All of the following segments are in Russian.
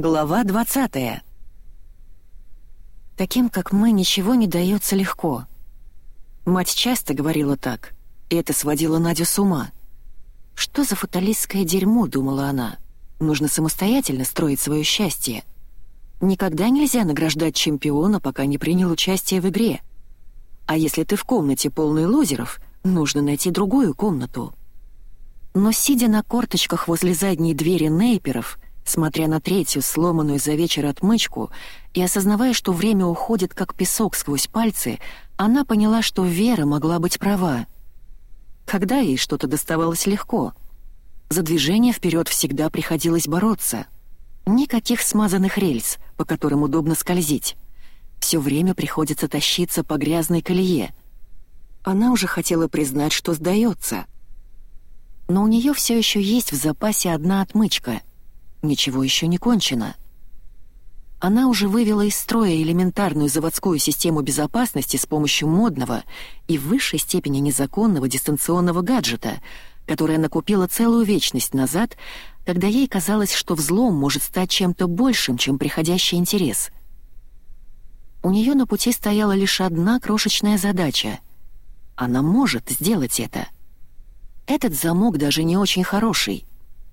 Глава 20 Таким, как мы, ничего не дается легко. Мать часто говорила так, и это сводило Надю с ума. «Что за фаталистское дерьмо?» — думала она. «Нужно самостоятельно строить свое счастье. Никогда нельзя награждать чемпиона, пока не принял участие в игре. А если ты в комнате полной лузеров, нужно найти другую комнату». Но сидя на корточках возле задней двери Нейперов — смотря на третью сломанную за вечер отмычку и осознавая, что время уходит как песок сквозь пальцы, она поняла, что Вера могла быть права. Когда ей что-то доставалось легко. За движение вперед всегда приходилось бороться. Никаких смазанных рельс, по которым удобно скользить. Все время приходится тащиться по грязной колее. Она уже хотела признать, что сдается. Но у нее все еще есть в запасе одна отмычка — ничего еще не кончено. Она уже вывела из строя элементарную заводскую систему безопасности с помощью модного и в высшей степени незаконного дистанционного гаджета, который она купила целую вечность назад, когда ей казалось, что взлом может стать чем-то большим, чем приходящий интерес. У нее на пути стояла лишь одна крошечная задача. Она может сделать это. Этот замок даже не очень хороший.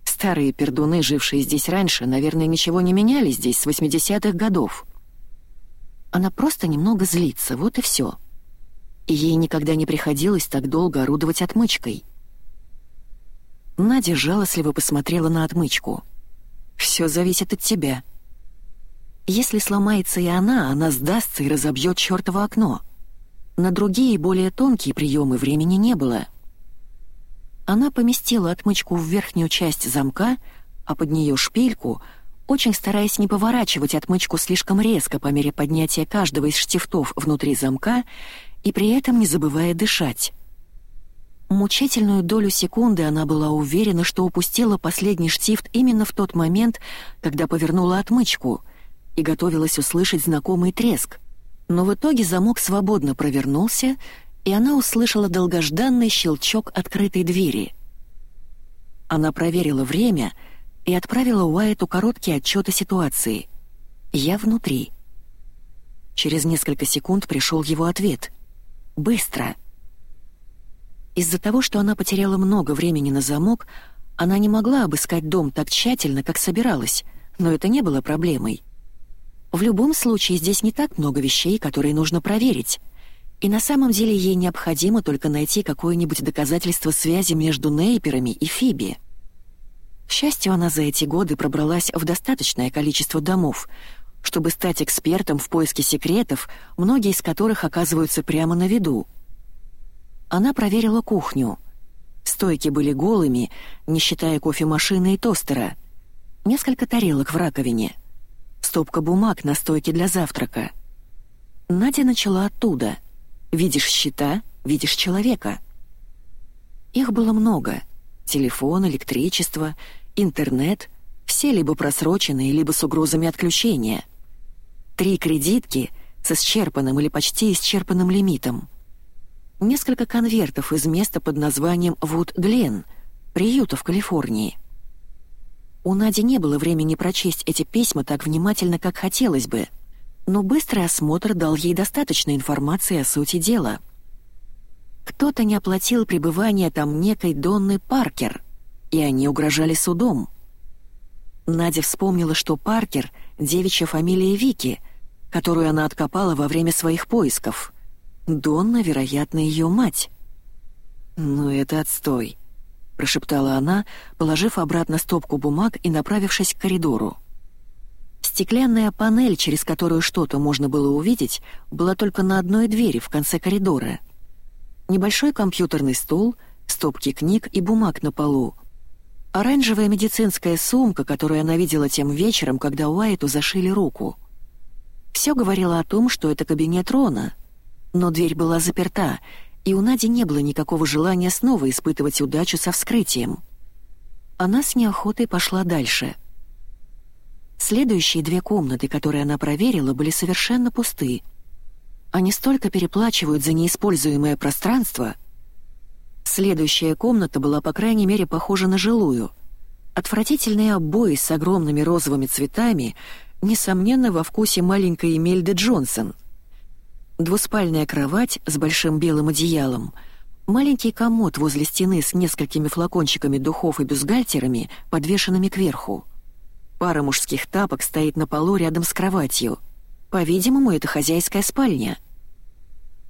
Старые пердуны, жившие здесь раньше, наверное, ничего не меняли здесь с 80-х годов. Она просто немного злится, вот и все. И ей никогда не приходилось так долго орудовать отмычкой. Надя жалостливо посмотрела на отмычку. «Все зависит от тебя. Если сломается и она, она сдастся и разобьет чертово окно. На другие, более тонкие приемы времени не было». Она поместила отмычку в верхнюю часть замка, а под нее шпильку, очень стараясь не поворачивать отмычку слишком резко по мере поднятия каждого из штифтов внутри замка и при этом не забывая дышать. Мучительную долю секунды она была уверена, что упустила последний штифт именно в тот момент, когда повернула отмычку и готовилась услышать знакомый треск. Но в итоге замок свободно провернулся, и она услышала долгожданный щелчок открытой двери. Она проверила время и отправила Уайту короткий отчет о ситуации. «Я внутри». Через несколько секунд пришел его ответ. «Быстро». Из-за того, что она потеряла много времени на замок, она не могла обыскать дом так тщательно, как собиралась, но это не было проблемой. В любом случае здесь не так много вещей, которые нужно проверить — и на самом деле ей необходимо только найти какое-нибудь доказательство связи между Нейперами и Фиби. К счастью, она за эти годы пробралась в достаточное количество домов, чтобы стать экспертом в поиске секретов, многие из которых оказываются прямо на виду. Она проверила кухню. Стойки были голыми, не считая кофемашины и тостера. Несколько тарелок в раковине. Стопка бумаг на стойке для завтрака. Надя начала оттуда — Видишь счета, видишь человека. Их было много. Телефон, электричество, интернет, все либо просроченные, либо с угрозами отключения. Три кредитки с исчерпанным или почти исчерпанным лимитом. Несколько конвертов из места под названием Вуд Глен, приюта в Калифорнии. У Нади не было времени прочесть эти письма так внимательно, как хотелось бы — но быстрый осмотр дал ей достаточно информации о сути дела. Кто-то не оплатил пребывание там некой Донны Паркер, и они угрожали судом. Надя вспомнила, что Паркер — девичья фамилия Вики, которую она откопала во время своих поисков. Донна, вероятно, ее мать. «Ну это отстой», — прошептала она, положив обратно стопку бумаг и направившись к коридору. Стеклянная панель, через которую что-то можно было увидеть, была только на одной двери в конце коридора. Небольшой компьютерный стол, стопки книг и бумаг на полу. Оранжевая медицинская сумка, которую она видела тем вечером, когда Уайту зашили руку. Все говорило о том, что это кабинет Рона. Но дверь была заперта, и у Нади не было никакого желания снова испытывать удачу со вскрытием. Она с неохотой пошла дальше — Следующие две комнаты, которые она проверила, были совершенно пусты. Они столько переплачивают за неиспользуемое пространство. Следующая комната была, по крайней мере, похожа на жилую. Отвратительные обои с огромными розовыми цветами, несомненно, во вкусе маленькой Эмельды Джонсон. Двуспальная кровать с большим белым одеялом, маленький комод возле стены с несколькими флакончиками духов и бюстгальтерами, подвешенными кверху. Пара мужских тапок стоит на полу рядом с кроватью. По-видимому, это хозяйская спальня.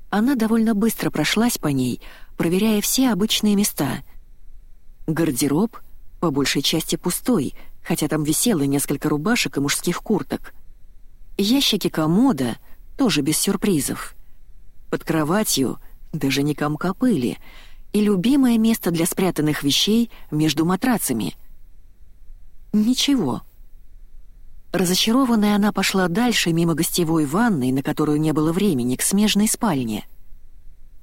Она довольно быстро прошлась по ней, проверяя все обычные места. Гардероб, по большей части пустой, хотя там висело несколько рубашек и мужских курток. Ящики комода тоже без сюрпризов. Под кроватью даже не комка пыли, и любимое место для спрятанных вещей между матрацами. Ничего. Разочарованная она пошла дальше мимо гостевой ванной, на которую не было времени, к смежной спальне.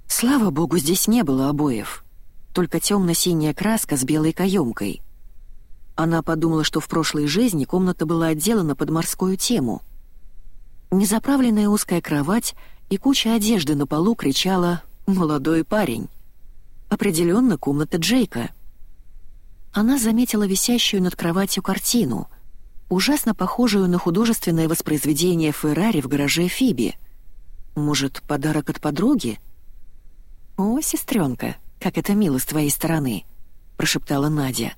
Слава богу, здесь не было обоев. Только темно-синяя краска с белой каемкой. Она подумала, что в прошлой жизни комната была отделана под морскую тему. Незаправленная узкая кровать и куча одежды на полу кричала «Молодой парень». Определенно комната Джейка. Она заметила висящую над кроватью картину — ужасно похожую на художественное воспроизведение Феррари в гараже Фиби. Может, подарок от подруги? «О, сестренка, как это мило с твоей стороны», — прошептала Надя.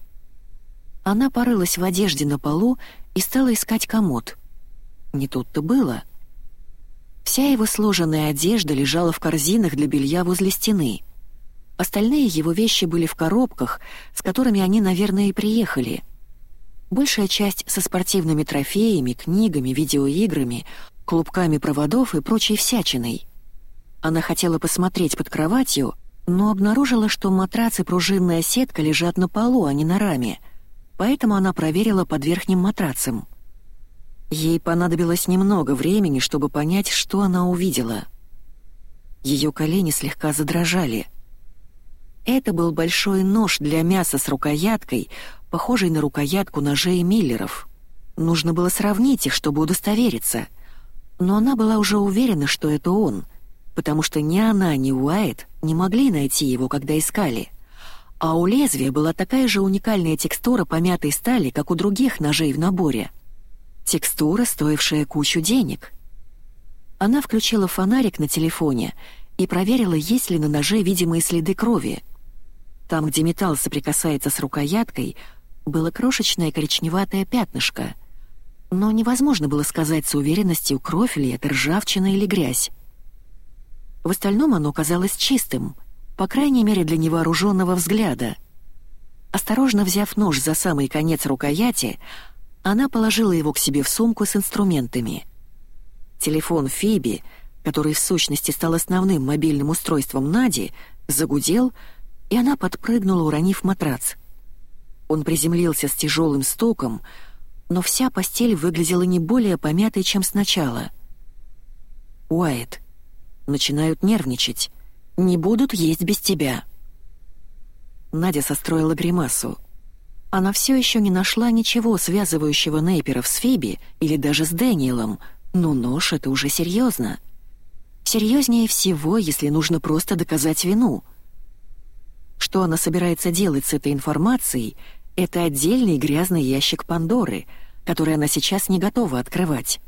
Она порылась в одежде на полу и стала искать комод. Не тут-то было. Вся его сложенная одежда лежала в корзинах для белья возле стены. Остальные его вещи были в коробках, с которыми они, наверное, и приехали — Большая часть со спортивными трофеями, книгами, видеоиграми, клубками проводов и прочей всячиной. Она хотела посмотреть под кроватью, но обнаружила, что матрац и пружинная сетка лежат на полу, а не на раме, поэтому она проверила под верхним матрацем. Ей понадобилось немного времени, чтобы понять, что она увидела. Ее колени слегка задрожали. Это был большой нож для мяса с рукояткой, похожий на рукоятку ножей Миллеров. Нужно было сравнить их, чтобы удостовериться. Но она была уже уверена, что это он, потому что ни она, ни Уайт не могли найти его, когда искали. А у лезвия была такая же уникальная текстура помятой стали, как у других ножей в наборе. Текстура, стоившая кучу денег. Она включила фонарик на телефоне и проверила, есть ли на ноже видимые следы крови. Там, где металл соприкасается с рукояткой, было крошечное коричневатое пятнышко, но невозможно было сказать с уверенностью, кровь ли это, ржавчина или грязь. В остальном оно казалось чистым, по крайней мере для невооруженного взгляда. Осторожно взяв нож за самый конец рукояти, она положила его к себе в сумку с инструментами. Телефон Фиби, который в сущности стал основным мобильным устройством Нади, загудел, и она подпрыгнула, уронив матрац. Он приземлился с тяжелым стуком, но вся постель выглядела не более помятой, чем сначала. «Уайт, начинают нервничать. Не будут есть без тебя». Надя состроила гримасу. Она все еще не нашла ничего, связывающего Нейперов с Фиби или даже с Дэниелом, но нож — это уже серьезно. Серьезнее всего, если нужно просто доказать вину — что она собирается делать с этой информацией, это отдельный грязный ящик Пандоры, который она сейчас не готова открывать.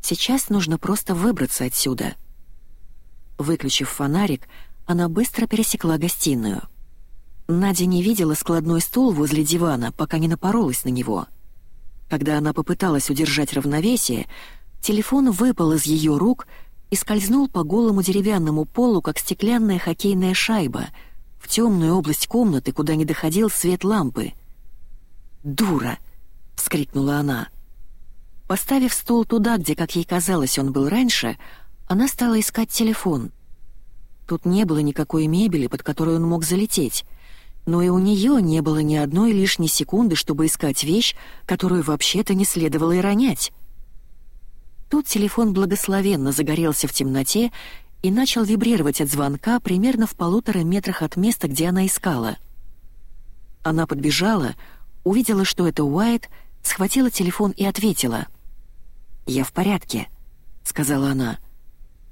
Сейчас нужно просто выбраться отсюда. Выключив фонарик, она быстро пересекла гостиную. Надя не видела складной стул возле дивана, пока не напоролась на него. Когда она попыталась удержать равновесие, телефон выпал из ее рук и скользнул по голому деревянному полу, как стеклянная хоккейная шайба — в темную область комнаты, куда не доходил свет лампы. «Дура!» — вскрикнула она. Поставив стул туда, где, как ей казалось, он был раньше, она стала искать телефон. Тут не было никакой мебели, под которую он мог залететь, но и у нее не было ни одной лишней секунды, чтобы искать вещь, которую вообще-то не следовало и ронять. Тут телефон благословенно загорелся в темноте и начал вибрировать от звонка примерно в полутора метрах от места, где она искала. Она подбежала, увидела, что это Уайт, схватила телефон и ответила. «Я в порядке», — сказала она.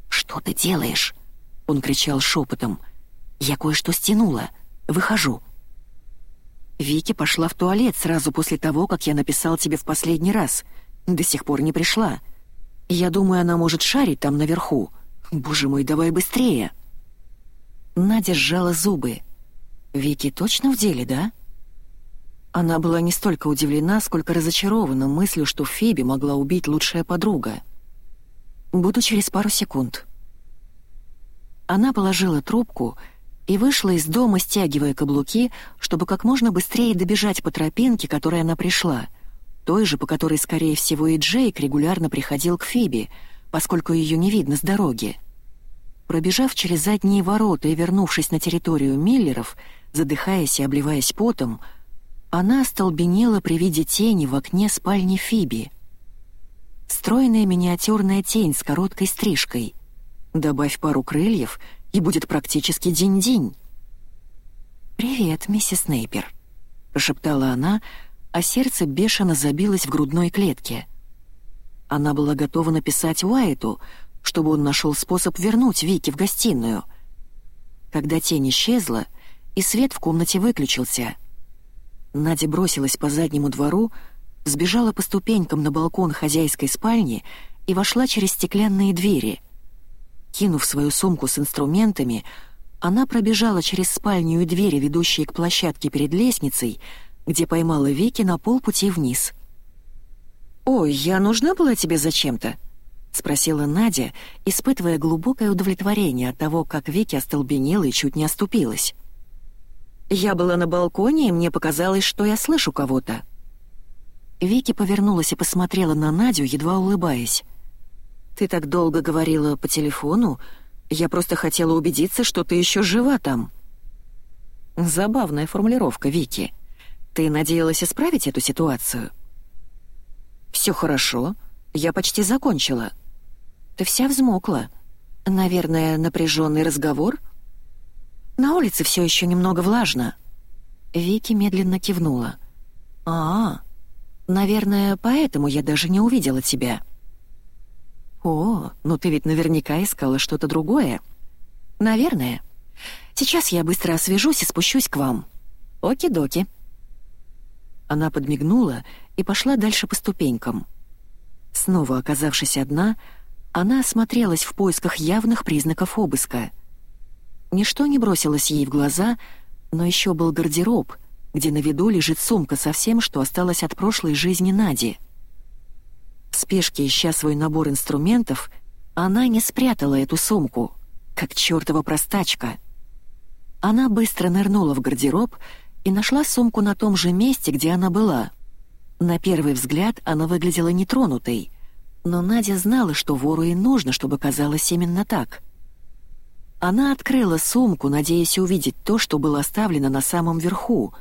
«Что ты делаешь?» — он кричал шепотом. «Я кое-что стянула. Выхожу». Вики пошла в туалет сразу после того, как я написал тебе в последний раз. До сих пор не пришла. Я думаю, она может шарить там наверху. Боже мой, давай быстрее!» Надя сжала зубы. «Вики точно в деле, да?» Она была не столько удивлена, сколько разочарована мыслью, что Фиби могла убить лучшая подруга. «Буду через пару секунд». Она положила трубку и вышла из дома, стягивая каблуки, чтобы как можно быстрее добежать по тропинке, которой она пришла, той же, по которой, скорее всего, и Джейк регулярно приходил к Фиби, поскольку ее не видно с дороги. Пробежав через задние ворота и вернувшись на территорию Миллеров, задыхаясь и обливаясь потом, она остолбенела при виде тени в окне спальни Фиби. Стройная миниатюрная тень с короткой стрижкой. Добавь пару крыльев, и будет практически день-день. «Привет, миссис Нейпер», — прошептала она, а сердце бешено забилось в грудной клетке. Она была готова написать Уайту, чтобы он нашел способ вернуть Вики в гостиную. Когда тень исчезла, и свет в комнате выключился — Надя бросилась по заднему двору, сбежала по ступенькам на балкон хозяйской спальни и вошла через стеклянные двери. Кинув свою сумку с инструментами, она пробежала через спальню и двери, ведущие к площадке перед лестницей, где поймала Вики на полпути вниз. «Ой, я нужна была тебе зачем-то?» — спросила Надя, испытывая глубокое удовлетворение от того, как Вики остолбенела и чуть не оступилась. Я была на балконе, и мне показалось, что я слышу кого-то. Вики повернулась и посмотрела на Надю, едва улыбаясь. «Ты так долго говорила по телефону. Я просто хотела убедиться, что ты еще жива там». Забавная формулировка, Вики. Ты надеялась исправить эту ситуацию? Все хорошо. Я почти закончила. Ты вся взмокла. Наверное, напряженный разговор — на улице все еще немного влажно». Вики медленно кивнула. «А, наверное, поэтому я даже не увидела тебя». «О, ну ты ведь наверняка искала что-то другое». «Наверное. Сейчас я быстро освежусь и спущусь к вам. Оки-доки». Она подмигнула и пошла дальше по ступенькам. Снова оказавшись одна, она осмотрелась в поисках явных признаков обыска — Ничто не бросилось ей в глаза, но еще был гардероб, где на виду лежит сумка со всем, что осталось от прошлой жизни Нади. В спешке, ища свой набор инструментов, она не спрятала эту сумку, как чертова простачка. Она быстро нырнула в гардероб и нашла сумку на том же месте, где она была. На первый взгляд она выглядела нетронутой, но Надя знала, что вору и нужно, чтобы казалось именно так — она открыла сумку, надеясь увидеть то, что было оставлено на самом верху,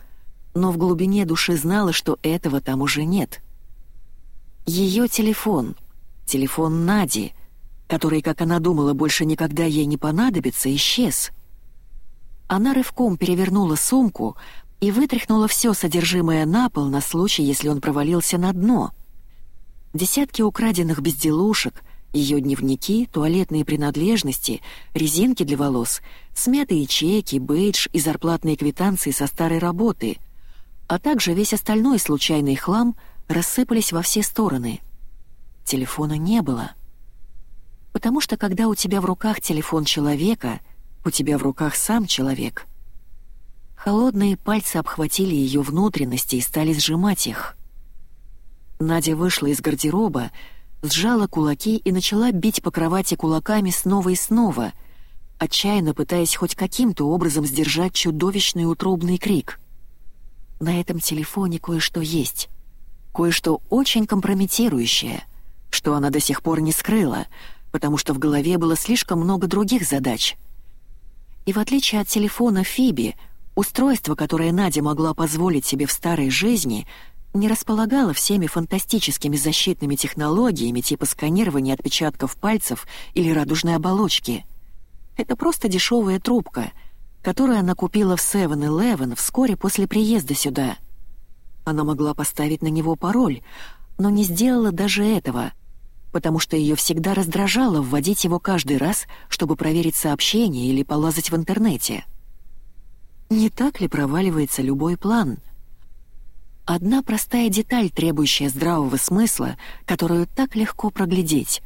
но в глубине души знала, что этого там уже нет. Ее телефон, телефон Нади, который, как она думала, больше никогда ей не понадобится, исчез. Она рывком перевернула сумку и вытряхнула все содержимое на пол на случай, если он провалился на дно. Десятки украденных безделушек — ее дневники, туалетные принадлежности, резинки для волос, смятые чеки, бейдж и зарплатные квитанции со старой работы, а также весь остальной случайный хлам рассыпались во все стороны. Телефона не было. Потому что когда у тебя в руках телефон человека, у тебя в руках сам человек. Холодные пальцы обхватили ее внутренности и стали сжимать их. Надя вышла из гардероба, сжала кулаки и начала бить по кровати кулаками снова и снова, отчаянно пытаясь хоть каким-то образом сдержать чудовищный утробный крик. На этом телефоне кое-что есть. Кое-что очень компрометирующее, что она до сих пор не скрыла, потому что в голове было слишком много других задач. И в отличие от телефона Фиби, устройство, которое Надя могла позволить себе в старой жизни — не располагала всеми фантастическими защитными технологиями типа сканирования отпечатков пальцев или радужной оболочки. Это просто дешевая трубка, которую она купила в 7-Eleven вскоре после приезда сюда. Она могла поставить на него пароль, но не сделала даже этого, потому что ее всегда раздражало вводить его каждый раз, чтобы проверить сообщение или полазать в интернете. Не так ли проваливается любой план — Одна простая деталь, требующая здравого смысла, которую так легко проглядеть.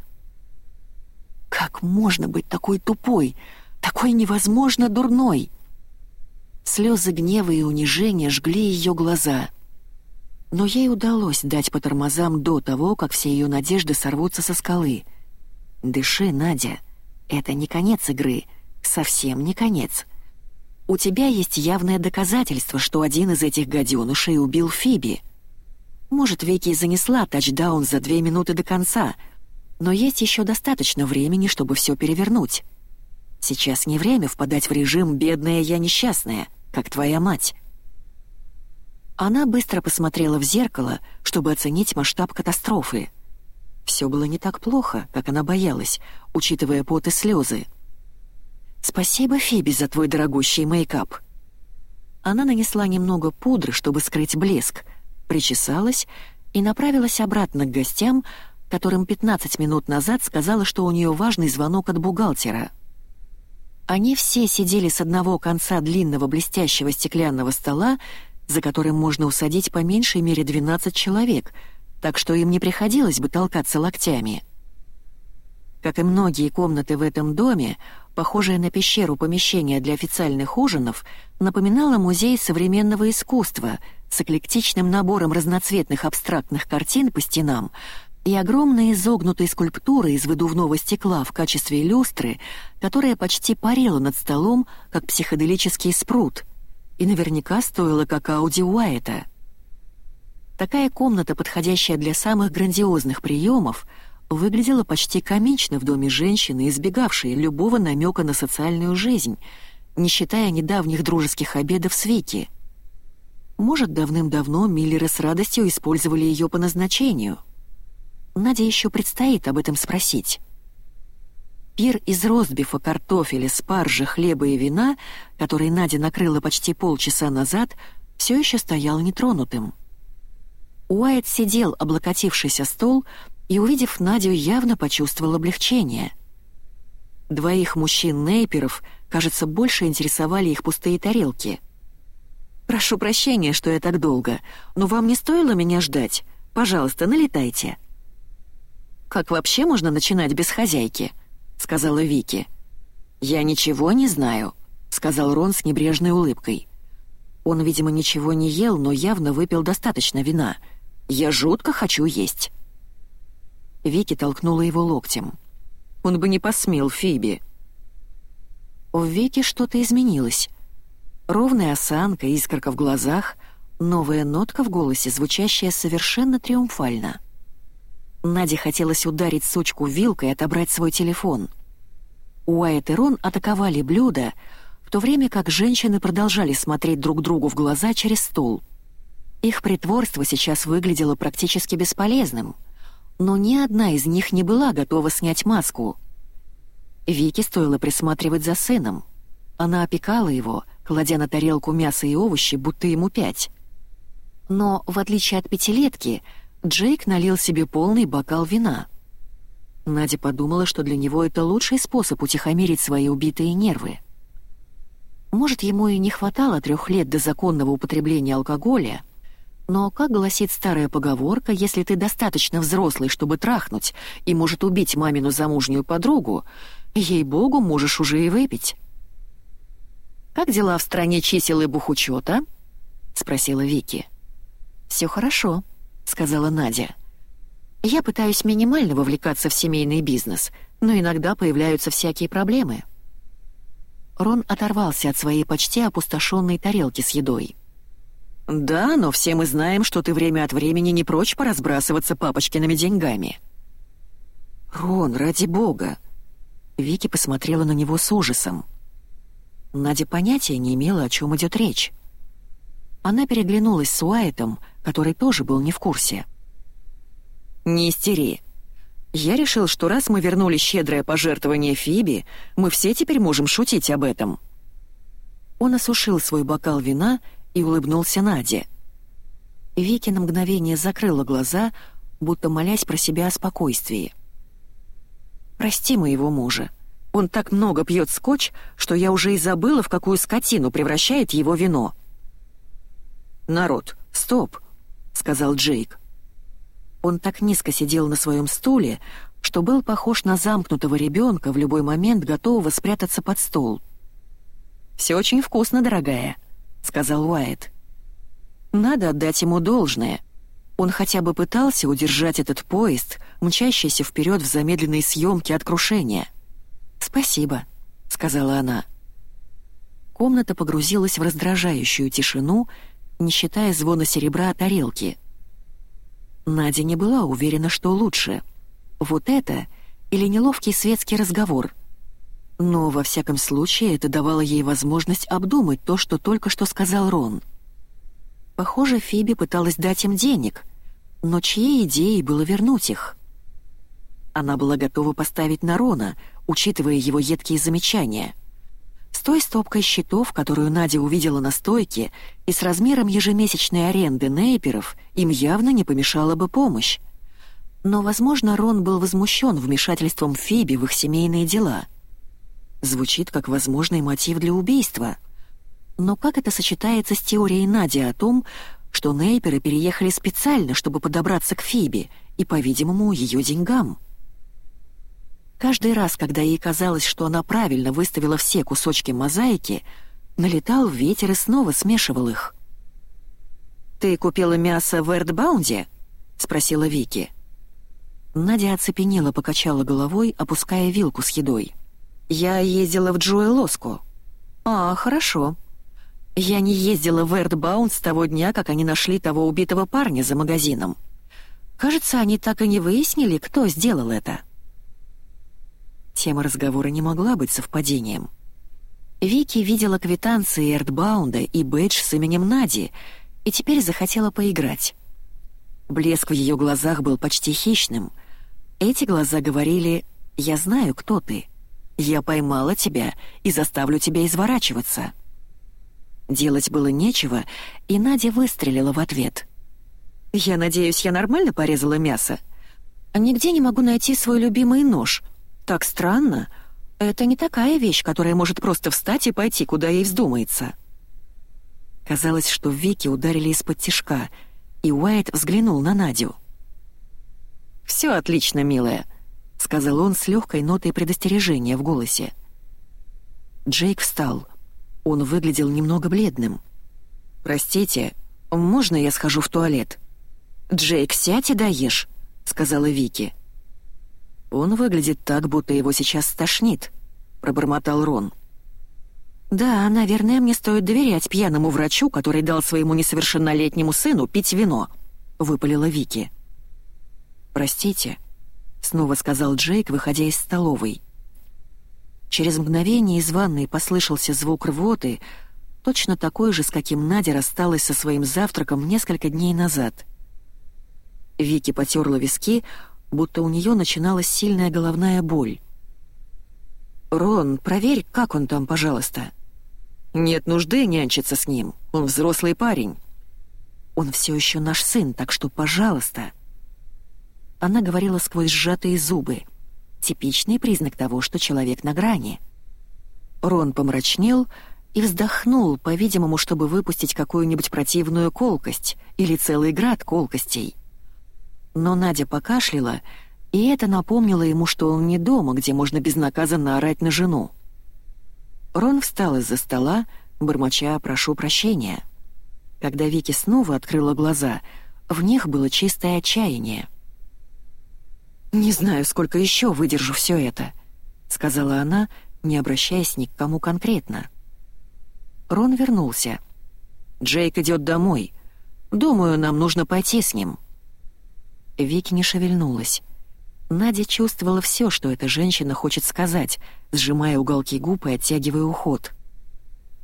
Как можно быть такой тупой, такой невозможно дурной? Слезы гнева и унижения жгли ее глаза. Но ей удалось дать по тормозам до того, как все ее надежды сорвутся со скалы. «Дыши, Надя. Это не конец игры. Совсем не конец. У тебя есть явное доказательство, что один из этих гаденышей убил Фиби. Может, Вики занесла тачдаун за две минуты до конца, но есть еще достаточно времени, чтобы все перевернуть. Сейчас не время впадать в режим «бедная я несчастная», как твоя мать. Она быстро посмотрела в зеркало, чтобы оценить масштаб катастрофы. Все было не так плохо, как она боялась, учитывая пот и слезы. «Спасибо, Фиби, за твой дорогущий мейкап». Она нанесла немного пудры, чтобы скрыть блеск, причесалась и направилась обратно к гостям, которым 15 минут назад сказала, что у нее важный звонок от бухгалтера. Они все сидели с одного конца длинного блестящего стеклянного стола, за которым можно усадить по меньшей мере 12 человек, так что им не приходилось бы толкаться локтями. Как и многие комнаты в этом доме, похожее на пещеру помещение для официальных ужинов, напоминало музей современного искусства с эклектичным набором разноцветных абстрактных картин по стенам и огромной изогнутой скульптурой из выдувного стекла в качестве люстры, которая почти парила над столом, как психоделический спрут, и наверняка стоила как Ауди Уайта. Такая комната, подходящая для самых грандиозных приемов — выглядела почти комично в доме женщины, избегавшей любого намека на социальную жизнь, не считая недавних дружеских обедов с Вики. Может, давным-давно Миллеры с радостью использовали ее по назначению. Надя еще предстоит об этом спросить. Пир из ростбифа, картофеля, спаржи, хлеба и вина, который Надя накрыла почти полчаса назад, все еще стоял нетронутым. Уайт сидел, облокотившись о стол, и, увидев Надю, явно почувствовал облегчение. Двоих мужчин-нейперов, кажется, больше интересовали их пустые тарелки. «Прошу прощения, что я так долго, но вам не стоило меня ждать. Пожалуйста, налетайте». «Как вообще можно начинать без хозяйки?» — сказала Вики. «Я ничего не знаю», — сказал Рон с небрежной улыбкой. Он, видимо, ничего не ел, но явно выпил достаточно вина. «Я жутко хочу есть». Вики толкнула его локтем. «Он бы не посмел, Фиби!» В Вики что-то изменилось. Ровная осанка, искорка в глазах, новая нотка в голосе, звучащая совершенно триумфально. Наде хотелось ударить сучку вилкой и отобрать свой телефон. Уайт и Рон атаковали блюдо, в то время как женщины продолжали смотреть друг другу в глаза через стол. Их притворство сейчас выглядело практически бесполезным — но ни одна из них не была готова снять маску. Вике стоило присматривать за сыном. Она опекала его, кладя на тарелку мясо и овощи, будто ему пять. Но, в отличие от пятилетки, Джейк налил себе полный бокал вина. Надя подумала, что для него это лучший способ утихомирить свои убитые нервы. Может, ему и не хватало трех лет до законного употребления алкоголя — но, как гласит старая поговорка, если ты достаточно взрослый, чтобы трахнуть, и может убить мамину замужнюю подругу, ей-богу, можешь уже и выпить. «Как дела в стране чисел и бухучета?» — спросила Вики. «Все хорошо», — сказала Надя. «Я пытаюсь минимально вовлекаться в семейный бизнес, но иногда появляются всякие проблемы». Рон оторвался от своей почти опустошенной тарелки с едой. «Да, но все мы знаем, что ты время от времени не прочь поразбрасываться папочкиными деньгами». «Рон, ради бога!» Вики посмотрела на него с ужасом. Надя понятия не имела, о чем идет речь. Она переглянулась с Уайтом, который тоже был не в курсе. «Не истери. Я решил, что раз мы вернули щедрое пожертвование Фиби, мы все теперь можем шутить об этом». Он осушил свой бокал вина и улыбнулся Наде. Вики на мгновение закрыла глаза, будто молясь про себя о спокойствии. «Прости моего мужа. Он так много пьет скотч, что я уже и забыла, в какую скотину превращает его вино». «Народ, стоп! — сказал Джейк. Он так низко сидел на своем стуле, что был похож на замкнутого ребенка в любой момент готового спрятаться под стол. «Все очень вкусно, дорогая», — сказал Уайт. «Надо отдать ему должное. Он хотя бы пытался удержать этот поезд, мчащийся вперед в замедленной съемке от крушения». «Спасибо», — сказала она. Комната погрузилась в раздражающую тишину, не считая звона серебра о тарелке. Надя не была уверена, что лучше — вот это или неловкий светский разговор. Но, во всяком случае, это давало ей возможность обдумать то, что только что сказал Рон. Похоже, Фиби пыталась дать им денег, но чьей идеей было вернуть их? Она была готова поставить на Рона, учитывая его едкие замечания. С той стопкой счетов, которую Надя увидела на стойке, и с размером ежемесячной аренды нейперов, им явно не помешала бы помощь. Но, возможно, Рон был возмущен вмешательством Фиби в их семейные дела. Звучит как возможный мотив для убийства. Но как это сочетается с теорией Нади о том, что Нейперы переехали специально, чтобы подобраться к Фиби и, по-видимому, ее деньгам? Каждый раз, когда ей казалось, что она правильно выставила все кусочки мозаики, налетал ветер и снова смешивал их. «Ты купила мясо в Эрдбаунде?» — спросила Вики. Надя оцепенела, покачала головой, опуская вилку с едой. «Я ездила в Джуэлоску». «А, хорошо. Я не ездила в Эрдбаунд с того дня, как они нашли того убитого парня за магазином. Кажется, они так и не выяснили, кто сделал это». Тема разговора не могла быть совпадением. Вики видела квитанции Эрдбаунда и бэдж с именем Нади и теперь захотела поиграть. Блеск в ее глазах был почти хищным — эти глаза говорили «Я знаю, кто ты. Я поймала тебя и заставлю тебя изворачиваться». Делать было нечего, и Надя выстрелила в ответ. «Я надеюсь, я нормально порезала мясо? Нигде не могу найти свой любимый нож. Так странно. Это не такая вещь, которая может просто встать и пойти, куда ей вздумается». Казалось, что в Вики ударили из-под тишка, и Уайт взглянул на Надю. «Все отлично, милая», — сказал он с легкой нотой предостережения в голосе. Джейк встал. Он выглядел немного бледным. «Простите, можно я схожу в туалет?» «Джейк, сядь и даешь», — сказала Вики. «Он выглядит так, будто его сейчас стошнит», — пробормотал Рон. «Да, наверное, мне стоит доверять пьяному врачу, который дал своему несовершеннолетнему сыну пить вино», — выпалила Вики. «Простите», — снова сказал Джейк, выходя из столовой. Через мгновение из ванной послышался звук рвоты, точно такой же, с каким Надя рассталась со своим завтраком несколько дней назад. Вики потерла виски, будто у нее начиналась сильная головная боль. «Рон, проверь, как он там, пожалуйста». «Нет нужды нянчиться с ним, он взрослый парень». «Он все еще наш сын, так что, пожалуйста», она говорила сквозь сжатые зубы. Типичный признак того, что человек на грани. Рон помрачнел и вздохнул, по-видимому, чтобы выпустить какую-нибудь противную колкость или целый град колкостей. Но Надя покашляла, и это напомнило ему, что он не дома, где можно безнаказанно орать на жену. Рон встал из-за стола, бормоча «прошу прощения». Когда Вики снова открыла глаза, в них было чистое отчаяние. «Не знаю, сколько еще выдержу все это», — сказала она, не обращаясь ни к кому конкретно. Рон вернулся. «Джейк идет домой. Думаю, нам нужно пойти с ним». Вики не шевельнулась. Надя чувствовала все, что эта женщина хочет сказать, сжимая уголки губ и оттягивая уход.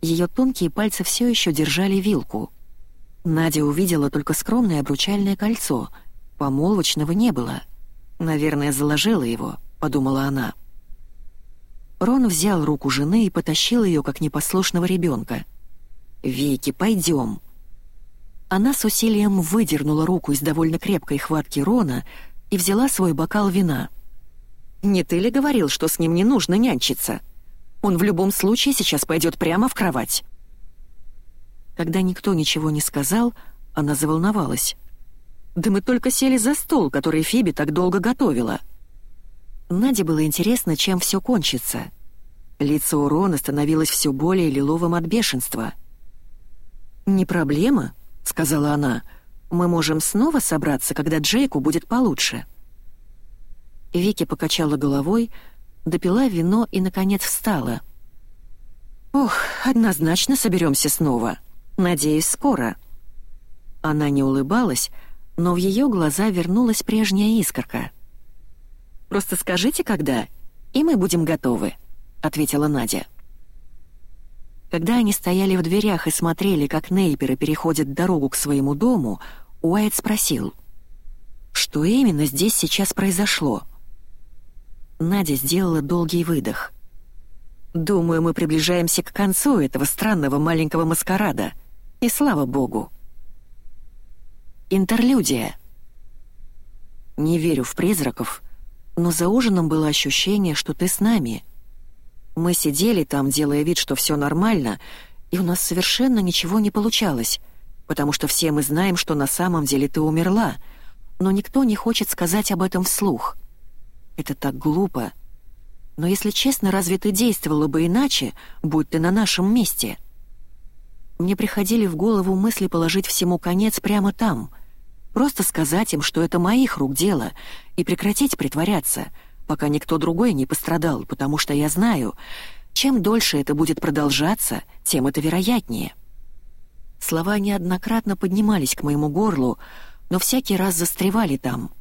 Ее тонкие пальцы все еще держали вилку. Надя увидела только скромное обручальное кольцо. Помолвочного не было — «Наверное, заложила его», — подумала она. Рон взял руку жены и потащил ее, как непослушного ребенка. «Вики, пойдем». Она с усилием выдернула руку из довольно крепкой хватки Рона и взяла свой бокал вина. «Не ты ли говорил, что с ним не нужно нянчиться? Он в любом случае сейчас пойдет прямо в кровать». Когда никто ничего не сказал, она заволновалась. Да мы только сели за стол, который Фиби так долго готовила». Наде было интересно, чем все кончится. Лицо у Рона становилось все более лиловым от бешенства. «Не проблема», — сказала она. «Мы можем снова собраться, когда Джейку будет получше». Вики покачала головой, допила вино и, наконец, встала. «Ох, однозначно соберемся снова. Надеюсь, скоро». Она не улыбалась, но в ее глаза вернулась прежняя искорка. «Просто скажите, когда, и мы будем готовы», — ответила Надя. Когда они стояли в дверях и смотрели, как Нейперы переходят дорогу к своему дому, Уайт спросил, «Что именно здесь сейчас произошло?» Надя сделала долгий выдох. «Думаю, мы приближаемся к концу этого странного маленького маскарада. И слава богу!» Интерлюдия. Не верю в призраков, но за ужином было ощущение, что ты с нами. Мы сидели там, делая вид, что все нормально, и у нас совершенно ничего не получалось, потому что все мы знаем, что на самом деле ты умерла, но никто не хочет сказать об этом вслух. Это так глупо. Но если честно, разве ты действовала бы иначе, будь ты на нашем месте? Мне приходили в голову мысли положить всему конец прямо там. Просто сказать им, что это моих рук дело, и прекратить притворяться, пока никто другой не пострадал, потому что я знаю, чем дольше это будет продолжаться, тем это вероятнее. Слова неоднократно поднимались к моему горлу, но всякий раз застревали там —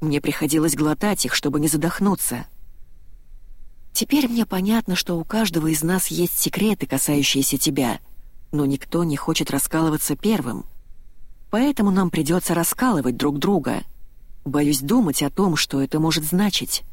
мне приходилось глотать их, чтобы не задохнуться. Теперь мне понятно, что у каждого из нас есть секреты, касающиеся тебя, но никто не хочет раскалываться первым. Поэтому нам придется раскалывать друг друга. Боюсь думать о том, что это может значить.